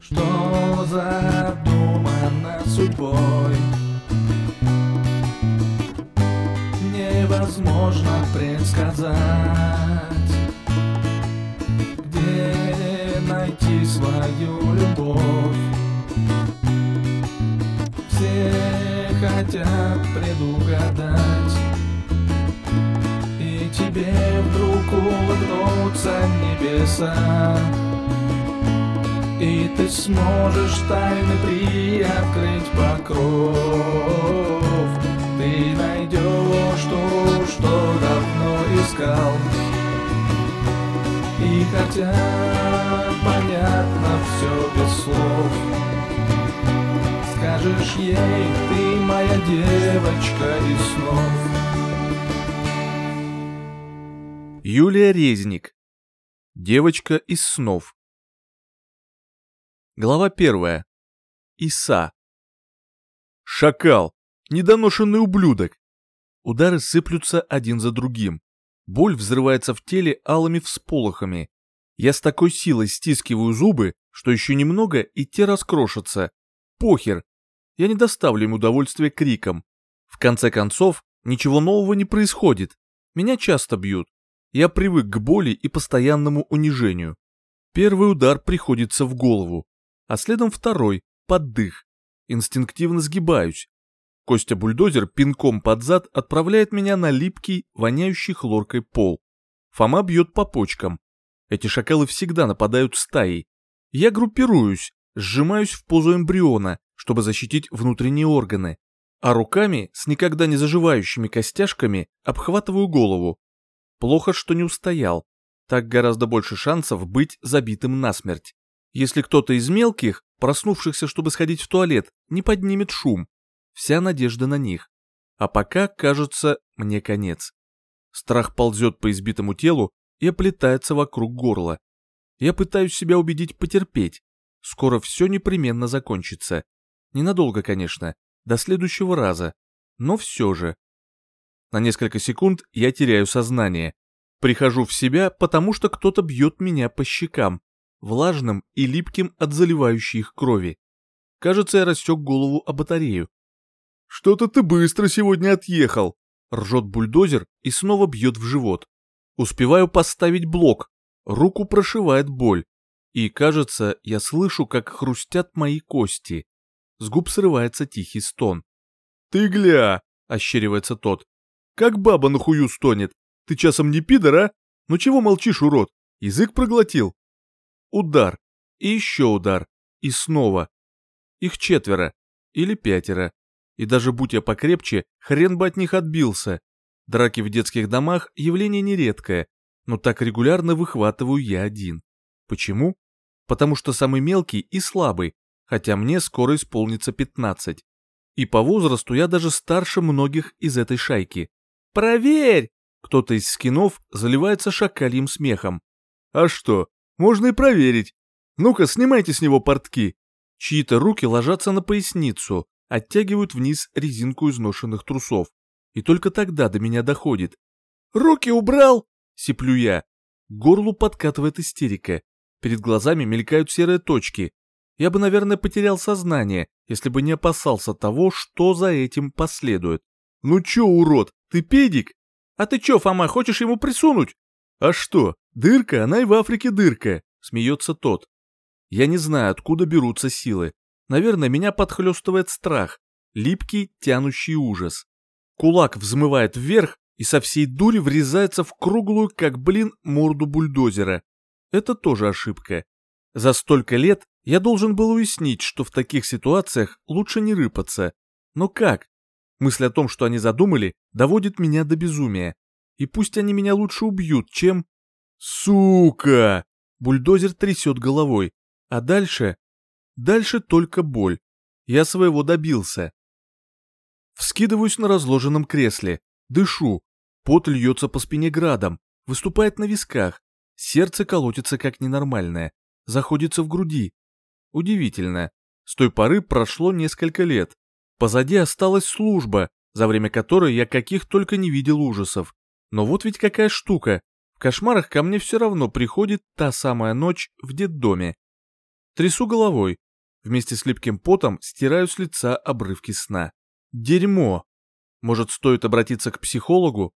Что задумано судьбой? Невозможно предсказать Где найти свою любовь. Все хотят предугадать И тебе вдруг улыбнутся небеса и ты сможешь тайны приоткрыть покров Ты найдешь то, что давно искал И хотя понятно все без слов Скажешь ей, ты моя девочка из снов Юлия Резник. Девочка из снов. Глава первая. Иса. Шакал. Недоношенный ублюдок. Удары сыплются один за другим. Боль взрывается в теле алыми всполохами. Я с такой силой стискиваю зубы, что еще немного и те раскрошатся. Похер. Я не доставлю им удовольствия криком. В конце концов, ничего нового не происходит. Меня часто бьют. Я привык к боли и постоянному унижению. Первый удар приходится в голову а следом второй, под дых. Инстинктивно сгибаюсь. Костя-бульдозер пинком под зад отправляет меня на липкий, воняющий хлоркой пол. Фома бьет по почкам. Эти шакалы всегда нападают стаей. Я группируюсь, сжимаюсь в позу эмбриона, чтобы защитить внутренние органы, а руками с никогда не заживающими костяшками обхватываю голову. Плохо, что не устоял. Так гораздо больше шансов быть забитым насмерть если кто-то из мелких, проснувшихся, чтобы сходить в туалет, не поднимет шум. Вся надежда на них. А пока, кажется, мне конец. Страх ползет по избитому телу и оплетается вокруг горла. Я пытаюсь себя убедить потерпеть. Скоро все непременно закончится. Ненадолго, конечно, до следующего раза. Но все же. На несколько секунд я теряю сознание. Прихожу в себя, потому что кто-то бьет меня по щекам влажным и липким от заливающей их крови. Кажется, я рассек голову о батарею. «Что-то ты быстро сегодня отъехал!» Ржет бульдозер и снова бьет в живот. Успеваю поставить блок. Руку прошивает боль. И, кажется, я слышу, как хрустят мои кости. С губ срывается тихий стон. «Ты гля!» — ощеривается тот. «Как баба на хую стонет! Ты часом не пидор, а? Ну чего молчишь, урод? Язык проглотил?» Удар. И еще удар. И снова. Их четверо. Или пятеро. И даже будь я покрепче, хрен бы от них отбился. Драки в детских домах – явление нередкое, но так регулярно выхватываю я один. Почему? Потому что самый мелкий и слабый, хотя мне скоро исполнится 15. И по возрасту я даже старше многих из этой шайки. «Проверь!» Кто-то из скинов заливается шакальем смехом. «А что, можно и проверить. Ну-ка, снимайте с него портки. Чьи-то руки ложатся на поясницу, оттягивают вниз резинку изношенных трусов. И только тогда до меня доходит. «Руки убрал!» — сиплю я. К горлу подкатывает истерика. Перед глазами мелькают серые точки. Я бы, наверное, потерял сознание, если бы не опасался того, что за этим последует. «Ну чё, урод, ты педик?» «А ты чё, Фома, хочешь ему присунуть?» «А что, дырка, она и в Африке дырка», — смеется тот. Я не знаю, откуда берутся силы. Наверное, меня подхлестывает страх, липкий, тянущий ужас. Кулак взмывает вверх и со всей дури врезается в круглую, как блин, морду бульдозера. Это тоже ошибка. За столько лет я должен был уяснить, что в таких ситуациях лучше не рыпаться. Но как? Мысль о том, что они задумали, доводит меня до безумия и пусть они меня лучше убьют, чем... Сука! Бульдозер трясет головой. А дальше? Дальше только боль. Я своего добился. Вскидываюсь на разложенном кресле. Дышу. Пот льется по спине градом. Выступает на висках. Сердце колотится как ненормальное. Заходится в груди. Удивительно. С той поры прошло несколько лет. Позади осталась служба, за время которой я каких только не видел ужасов. Но вот ведь какая штука. В кошмарах ко мне все равно приходит та самая ночь в детдоме. Трясу головой. Вместе с липким потом стираю с лица обрывки сна. Дерьмо. Может, стоит обратиться к психологу?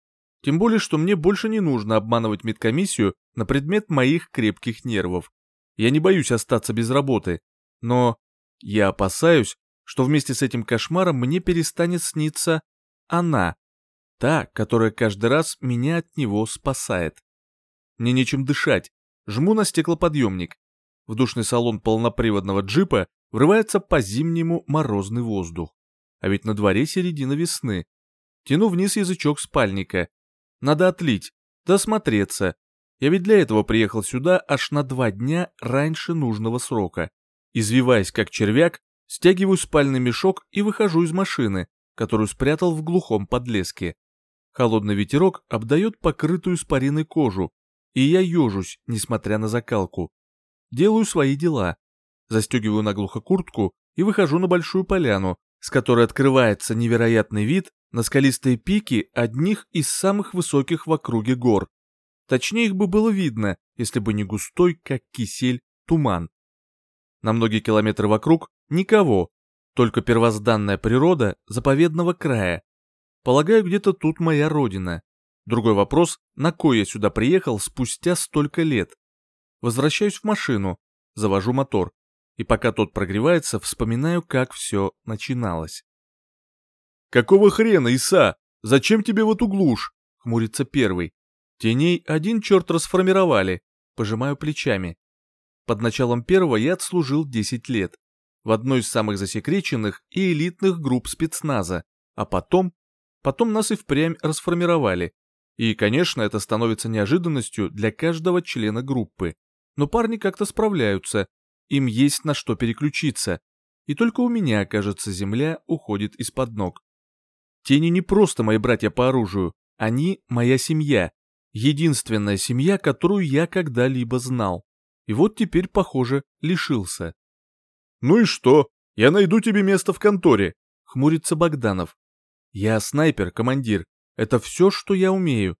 Тем более, что мне больше не нужно обманывать медкомиссию на предмет моих крепких нервов. Я не боюсь остаться без работы, но я опасаюсь, что вместе с этим кошмаром мне перестанет сниться она, та, которая каждый раз меня от него спасает. Мне нечем дышать, жму на стеклоподъемник. В душный салон полноприводного джипа врывается по-зимнему морозный воздух. А ведь на дворе середина весны. Тяну вниз язычок спальника. Надо отлить, досмотреться. Я ведь для этого приехал сюда аж на два дня раньше нужного срока. Извиваясь как червяк, стягиваю спальный мешок и выхожу из машины, которую спрятал в глухом подлеске. Холодный ветерок обдает покрытую испариной кожу, и я ежусь, несмотря на закалку. Делаю свои дела. Застегиваю наглухо куртку и выхожу на большую поляну, с которой открывается невероятный вид на скалистые пики одних из самых высоких в округе гор. Точнее их бы было видно, если бы не густой, как кисель, туман. На многие километры вокруг никого, только первозданная природа заповедного края. Полагаю, где-то тут моя родина. Другой вопрос, на кой я сюда приехал спустя столько лет. Возвращаюсь в машину, завожу мотор, и пока тот прогревается, вспоминаю, как все начиналось. «Какого хрена, Иса? Зачем тебе в эту глушь?» — хмурится первый. Теней один черт расформировали, пожимаю плечами. Под началом первого я отслужил 10 лет в одной из самых засекреченных и элитных групп спецназа, а потом, потом нас и впрямь расформировали. И, конечно, это становится неожиданностью для каждого члена группы. Но парни как-то справляются, им есть на что переключиться. И только у меня, кажется, земля уходит из-под ног. Тени не просто мои братья по оружию, они моя семья, единственная семья, которую я когда-либо знал. И вот теперь, похоже, лишился. «Ну и что? Я найду тебе место в конторе», — хмурится Богданов. «Я снайпер, командир. Это все, что я умею».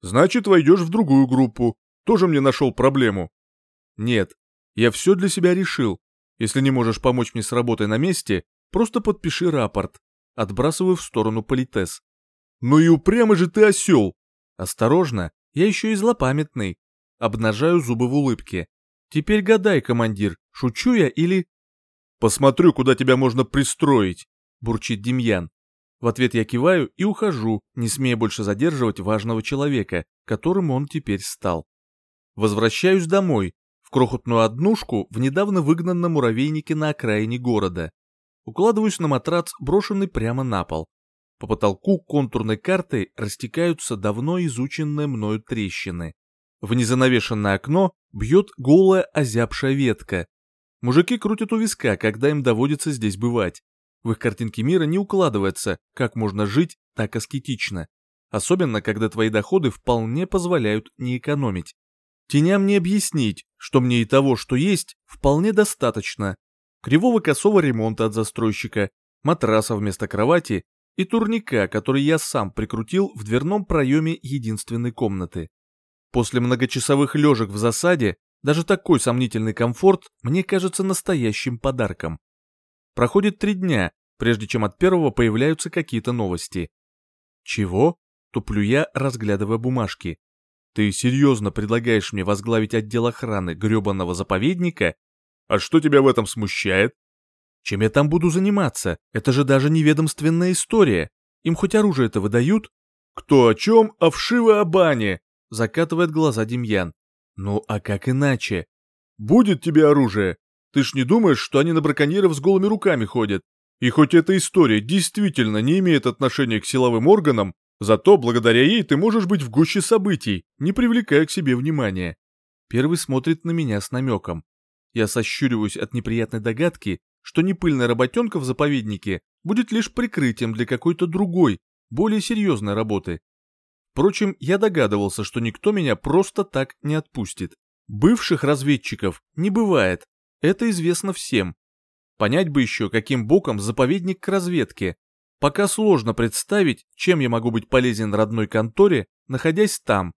«Значит, войдешь в другую группу. Тоже мне нашел проблему». «Нет, я все для себя решил. Если не можешь помочь мне с работой на месте, просто подпиши рапорт. Отбрасываю в сторону политес. Ну и упрямый же ты осел. Осторожно, я еще и злопамятный. Обнажаю зубы в улыбке. Теперь гадай, командир, шучу я или... Посмотрю, куда тебя можно пристроить, бурчит Демьян. В ответ я киваю и ухожу, не смея больше задерживать важного человека, которым он теперь стал. Возвращаюсь домой, в крохотную однушку в недавно выгнанном муравейнике на окраине города. Укладываюсь на матрац, брошенный прямо на пол. По потолку контурной картой растекаются давно изученные мною трещины. В незанавешенное окно бьет голая озябшая ветка, Мужики крутят у виска, когда им доводится здесь бывать. В их картинке мира не укладывается, как можно жить так аскетично. Особенно, когда твои доходы вполне позволяют не экономить. Теням не объяснить, что мне и того, что есть, вполне достаточно. Кривого косого ремонта от застройщика, матраса вместо кровати и турника, который я сам прикрутил в дверном проеме единственной комнаты. После многочасовых лежек в засаде даже такой сомнительный комфорт мне кажется настоящим подарком. Проходит три дня, прежде чем от первого появляются какие-то новости. Чего? Туплю я, разглядывая бумажки. Ты серьезно предлагаешь мне возглавить отдел охраны гребанного заповедника? А что тебя в этом смущает? Чем я там буду заниматься? Это же даже неведомственная история. Им хоть оружие это выдают? Кто о чем, а вшивы о бане? Закатывает глаза Демьян. Ну а как иначе? Будет тебе оружие. Ты ж не думаешь, что они на браконьеров с голыми руками ходят? И хоть эта история действительно не имеет отношения к силовым органам, зато благодаря ей ты можешь быть в гуще событий, не привлекая к себе внимания. Первый смотрит на меня с намеком. Я сощуриваюсь от неприятной догадки, что непыльная работенка в заповеднике будет лишь прикрытием для какой-то другой, более серьезной работы. Впрочем, я догадывался, что никто меня просто так не отпустит. Бывших разведчиков не бывает, это известно всем. Понять бы еще, каким боком заповедник к разведке. Пока сложно представить, чем я могу быть полезен родной конторе, находясь там.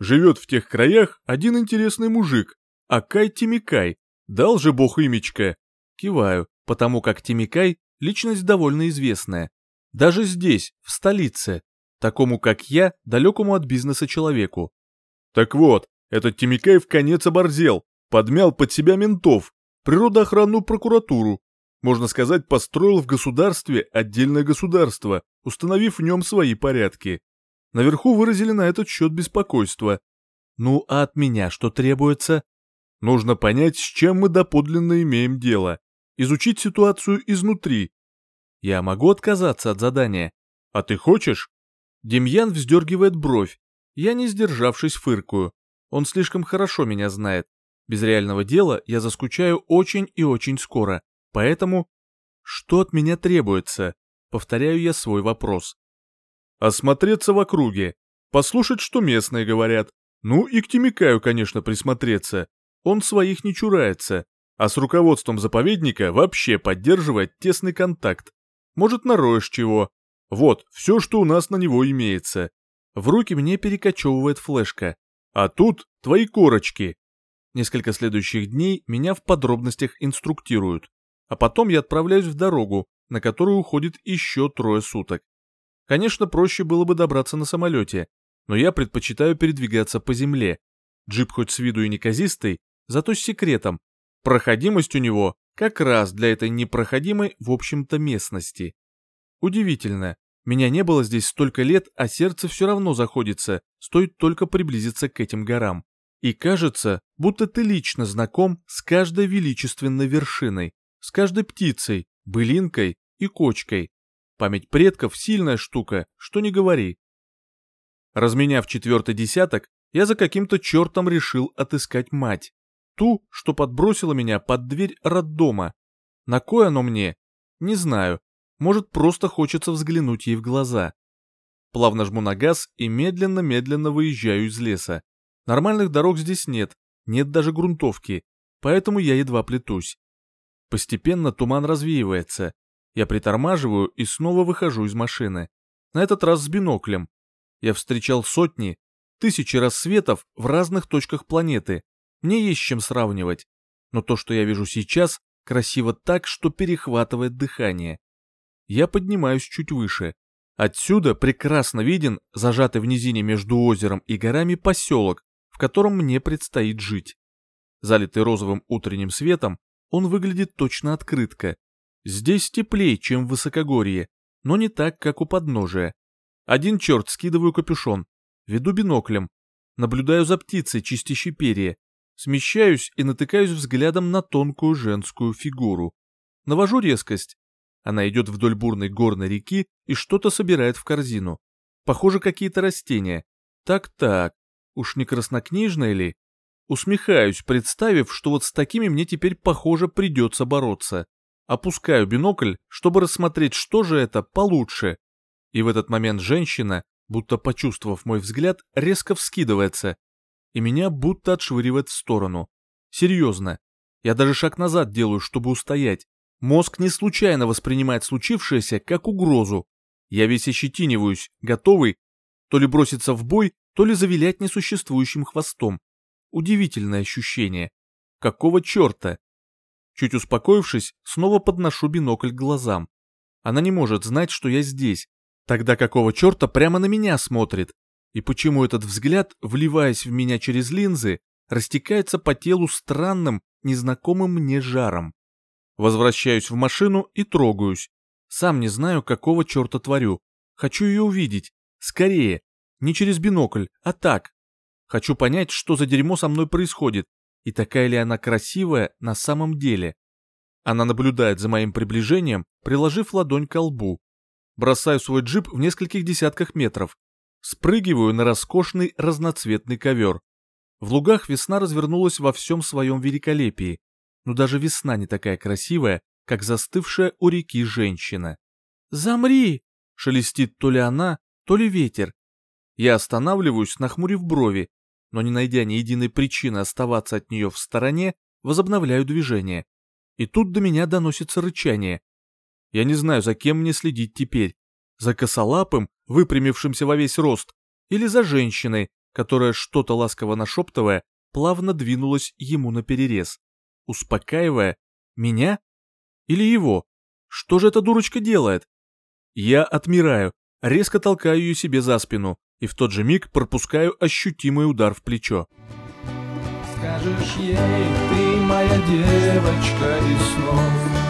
Живет в тех краях один интересный мужик, Акай Тимикай. Дал же бог имечко. Киваю, потому как Тимикай – личность довольно известная. Даже здесь, в столице, такому как я, далекому от бизнеса человеку. Так вот, этот Тимикай в конец оборзел, подмял под себя ментов, природоохранную прокуратуру. Можно сказать, построил в государстве отдельное государство, установив в нем свои порядки. Наверху выразили на этот счет беспокойство. Ну а от меня что требуется? Нужно понять, с чем мы доподлинно имеем дело. Изучить ситуацию изнутри. Я могу отказаться от задания. А ты хочешь? Демьян вздергивает бровь. Я, не сдержавшись, фыркую. Он слишком хорошо меня знает. Без реального дела я заскучаю очень и очень скоро. Поэтому... Что от меня требуется? Повторяю я свой вопрос. Осмотреться в округе, послушать, что местные говорят. Ну и к Тимикаю, конечно, присмотреться. Он своих не чурается, а с руководством заповедника вообще поддерживает тесный контакт. Может, нароешь чего. Вот, все, что у нас на него имеется. В руки мне перекочевывает флешка. А тут твои корочки. Несколько следующих дней меня в подробностях инструктируют. А потом я отправляюсь в дорогу, на которую уходит еще трое суток. Конечно, проще было бы добраться на самолете, но я предпочитаю передвигаться по земле. Джип хоть с виду и неказистый, зато с секретом. Проходимость у него как раз для этой непроходимой, в общем-то, местности. Удивительно, меня не было здесь столько лет, а сердце все равно заходится, стоит только приблизиться к этим горам. И кажется, будто ты лично знаком с каждой величественной вершиной, с каждой птицей, былинкой и кочкой, Память предков сильная штука, что не говори. Разменяв четвертый десяток, я за каким-то чертом решил отыскать мать. Ту, что подбросила меня под дверь роддома. На кое оно мне? Не знаю. Может, просто хочется взглянуть ей в глаза. Плавно жму на газ и медленно-медленно выезжаю из леса. Нормальных дорог здесь нет, нет даже грунтовки, поэтому я едва плетусь. Постепенно туман развеивается, я притормаживаю и снова выхожу из машины. На этот раз с биноклем. Я встречал сотни, тысячи рассветов в разных точках планеты. Мне есть с чем сравнивать. Но то, что я вижу сейчас, красиво так, что перехватывает дыхание. Я поднимаюсь чуть выше. Отсюда прекрасно виден зажатый в низине между озером и горами поселок, в котором мне предстоит жить. Залитый розовым утренним светом, он выглядит точно открытко, Здесь теплее, чем в высокогорье, но не так, как у подножия. Один черт скидываю капюшон, веду биноклем, наблюдаю за птицей, чистящей перья, смещаюсь и натыкаюсь взглядом на тонкую женскую фигуру. Навожу резкость. Она идет вдоль бурной горной реки и что-то собирает в корзину. Похоже, какие-то растения. Так-так, уж не краснокнижная ли? Усмехаюсь, представив, что вот с такими мне теперь, похоже, придется бороться. Опускаю бинокль, чтобы рассмотреть, что же это получше. И в этот момент женщина, будто почувствовав мой взгляд, резко вскидывается. И меня будто отшвыривает в сторону. Серьезно. Я даже шаг назад делаю, чтобы устоять. Мозг не случайно воспринимает случившееся как угрозу. Я весь ощетиниваюсь, готовый то ли броситься в бой, то ли завилять несуществующим хвостом. Удивительное ощущение. Какого черта? Чуть успокоившись, снова подношу бинокль к глазам. Она не может знать, что я здесь. Тогда какого черта прямо на меня смотрит? И почему этот взгляд, вливаясь в меня через линзы, растекается по телу странным, незнакомым мне жаром? Возвращаюсь в машину и трогаюсь. Сам не знаю, какого черта творю. Хочу ее увидеть. Скорее. Не через бинокль, а так. Хочу понять, что за дерьмо со мной происходит и такая ли она красивая на самом деле. Она наблюдает за моим приближением, приложив ладонь к лбу. Бросаю свой джип в нескольких десятках метров. Спрыгиваю на роскошный разноцветный ковер. В лугах весна развернулась во всем своем великолепии, но даже весна не такая красивая, как застывшая у реки женщина. «Замри!» — шелестит то ли она, то ли ветер. Я останавливаюсь, нахмурив брови, но не найдя ни единой причины оставаться от нее в стороне, возобновляю движение. И тут до меня доносится рычание. Я не знаю, за кем мне следить теперь. За косолапым, выпрямившимся во весь рост, или за женщиной, которая, что-то ласково нашептывая, плавно двинулась ему на перерез. успокаивая меня или его. Что же эта дурочка делает? Я отмираю, резко толкаю ее себе за спину и в тот же миг пропускаю ощутимый удар в плечо. Скажешь ей, ты моя девочка из снов